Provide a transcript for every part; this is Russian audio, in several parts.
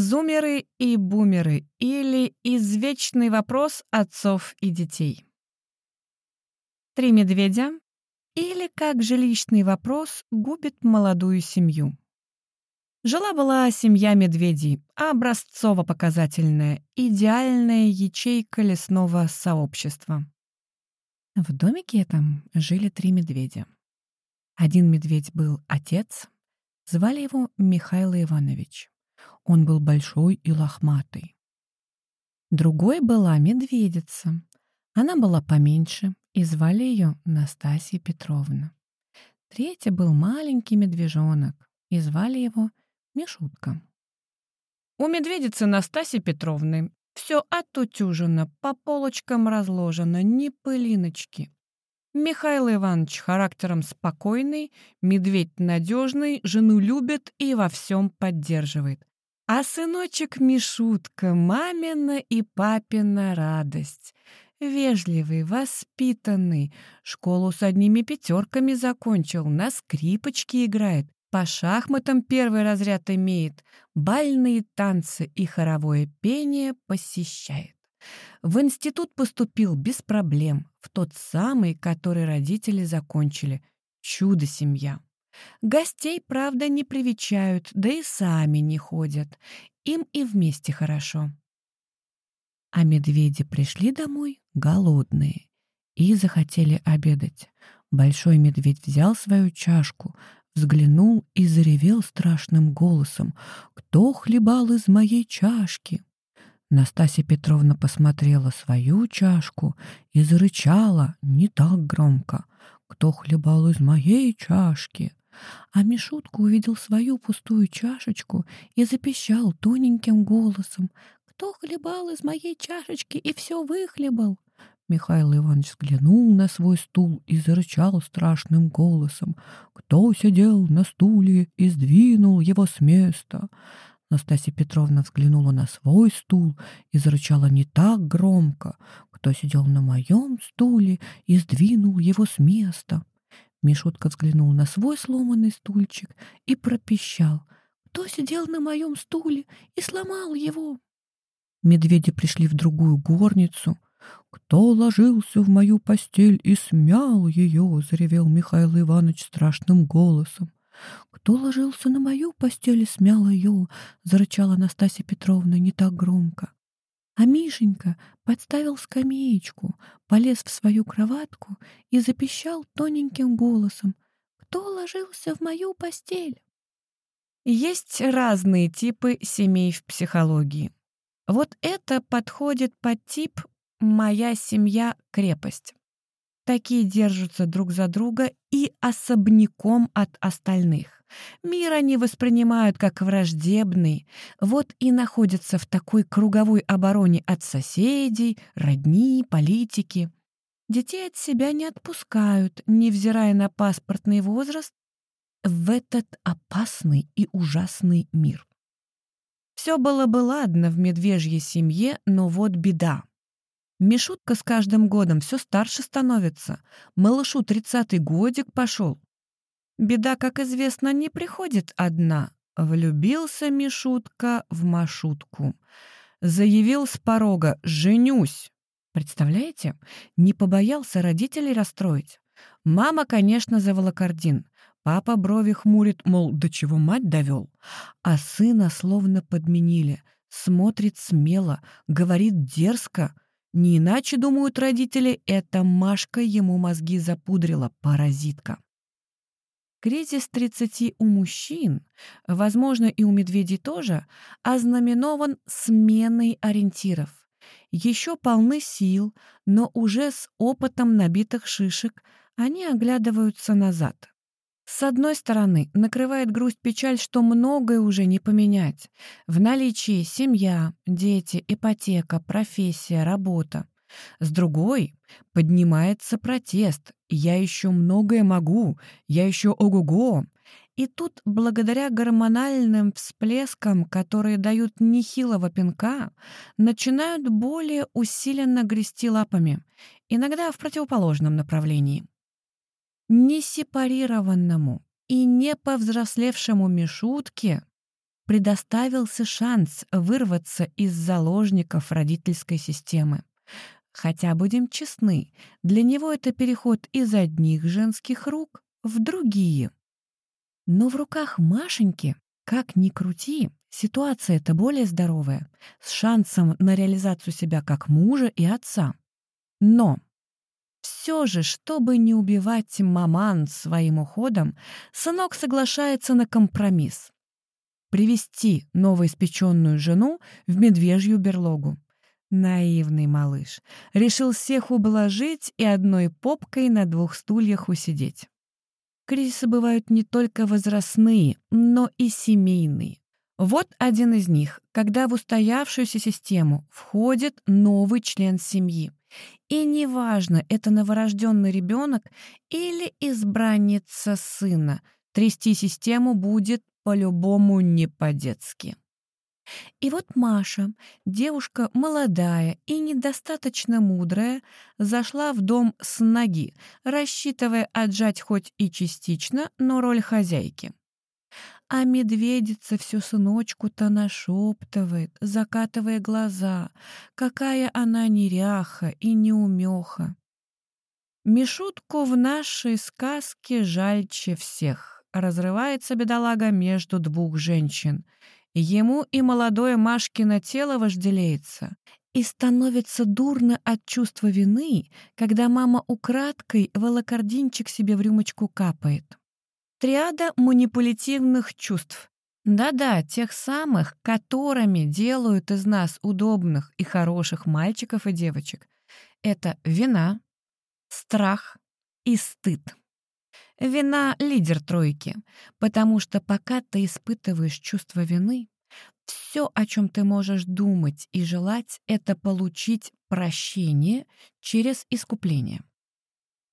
Зумеры и бумеры или извечный вопрос отцов и детей. Три медведя или как жилищный вопрос губит молодую семью. Жила-была семья медведей, образцово-показательная, идеальная ячейка лесного сообщества. В домике этом жили три медведя. Один медведь был отец, звали его Михаил Иванович. Он был большой и лохматый. Другой была медведица. Она была поменьше, и звали ее Настасья Петровна. Третий был маленький медвежонок, и звали его Мишутка. У медведицы Настасьи Петровны все отутюжено, по полочкам разложено, ни пылиночки. Михаил Иванович характером спокойный, медведь надежный, жену любит и во всем поддерживает. А сыночек Мишутка, мамина и папина радость. Вежливый, воспитанный, школу с одними пятерками закончил, на скрипочке играет, по шахматам первый разряд имеет, бальные танцы и хоровое пение посещает. В институт поступил без проблем, в тот самый, который родители закончили. Чудо-семья. Гостей, правда, не привечают, да и сами не ходят. Им и вместе хорошо. А медведи пришли домой голодные и захотели обедать. Большой медведь взял свою чашку, взглянул и заревел страшным голосом. «Кто хлебал из моей чашки?» Настасья Петровна посмотрела свою чашку и зарычала не так громко. «Кто хлебал из моей чашки?» А Мишутка увидел свою пустую чашечку и запищал тоненьким голосом. «Кто хлебал из моей чашечки и все выхлебал?» Михаил Иванович взглянул на свой стул и зарычал страшным голосом. «Кто сидел на стуле и сдвинул его с места?» Настасья Петровна взглянула на свой стул и зарычала не так громко. «Кто сидел на моем стуле и сдвинул его с места?» Мишутка взглянул на свой сломанный стульчик и пропищал. «Кто сидел на моем стуле и сломал его?» Медведи пришли в другую горницу — «Кто ложился в мою постель и смял ее?» — заревел Михаил Иванович страшным голосом. «Кто ложился на мою постель и смял ее?» — зарычала Анастасия Петровна не так громко. А Мишенька подставил скамеечку, полез в свою кроватку и запищал тоненьким голосом. «Кто ложился в мою постель?» Есть разные типы семей в психологии. Вот это подходит под тип Моя семья — крепость. Такие держатся друг за друга и особняком от остальных. Мир они воспринимают как враждебный, вот и находятся в такой круговой обороне от соседей, родни, политики. Детей от себя не отпускают, невзирая на паспортный возраст, в этот опасный и ужасный мир. Все было бы ладно в медвежьей семье, но вот беда. Мишутка с каждым годом все старше становится. Малышу тридцатый годик пошел. Беда, как известно, не приходит одна. Влюбился Мишутка в Машутку. Заявил с порога «женюсь». Представляете? Не побоялся родителей расстроить. Мама, конечно, за волокордин. Папа брови хмурит, мол, до чего мать довел. А сына словно подменили. Смотрит смело, говорит дерзко — не иначе, думают родители, эта Машка ему мозги запудрила, паразитка. Кризис 30 у мужчин, возможно, и у медведей тоже, ознаменован сменой ориентиров. Еще полны сил, но уже с опытом набитых шишек они оглядываются назад. С одной стороны, накрывает грусть-печаль, что многое уже не поменять. В наличии семья, дети, ипотека, профессия, работа. С другой, поднимается протест. Я еще многое могу, я еще ого-го. И тут, благодаря гормональным всплескам, которые дают нехилого пинка, начинают более усиленно грести лапами, иногда в противоположном направлении несепарированному и не повзрослевшему Мишутке предоставился шанс вырваться из заложников родительской системы. Хотя, будем честны, для него это переход из одних женских рук в другие. Но в руках Машеньки, как ни крути, ситуация-то более здоровая, с шансом на реализацию себя как мужа и отца. Но все же, чтобы не убивать маман своим уходом, сынок соглашается на компромисс. Привести новоиспеченную жену в медвежью берлогу. Наивный малыш. Решил всех ублажить и одной попкой на двух стульях усидеть. Кризисы бывают не только возрастные, но и семейные. Вот один из них, когда в устоявшуюся систему входит новый член семьи. И неважно, это новорожденный ребенок или избранница сына, трясти систему будет по-любому не по-детски. И вот Маша, девушка молодая и недостаточно мудрая, зашла в дом с ноги, рассчитывая отжать хоть и частично, но роль хозяйки. А медведица всю сыночку-то нашептывает, закатывая глаза, какая она неряха и неумеха. Мишутку в нашей сказке жальче всех. Разрывается бедолага между двух женщин. Ему и молодое Машкино тело вожделеется. И становится дурно от чувства вины, когда мама украдкой волокординчик себе в рюмочку капает. Триада манипулятивных чувств. Да-да, тех самых, которыми делают из нас удобных и хороших мальчиков и девочек. Это вина, страх и стыд. Вина — лидер тройки, потому что пока ты испытываешь чувство вины, все, о чем ты можешь думать и желать, это получить прощение через искупление.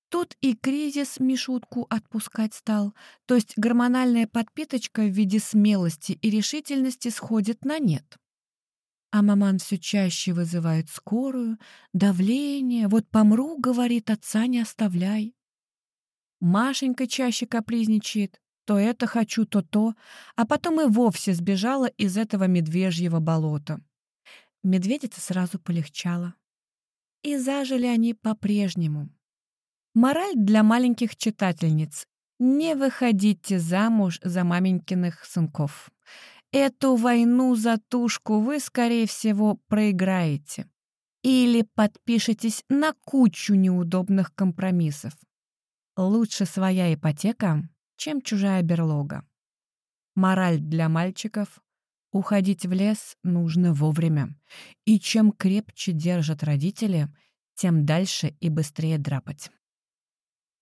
Тут и кризис Мишутку отпускать стал, то есть гормональная подпиточка в виде смелости и решительности сходит на нет. А маман все чаще вызывает скорую, давление, вот помру, говорит, отца не оставляй. Машенька чаще капризничает, то это хочу, то то, а потом и вовсе сбежала из этого медвежьего болота. Медведица сразу полегчала. И зажили они по-прежнему. Мораль для маленьких читательниц. Не выходите замуж за маменькиных сынков. Эту войну за тушку вы, скорее всего, проиграете. Или подпишетесь на кучу неудобных компромиссов. Лучше своя ипотека, чем чужая берлога. Мораль для мальчиков — уходить в лес нужно вовремя. И чем крепче держат родители, тем дальше и быстрее драпать.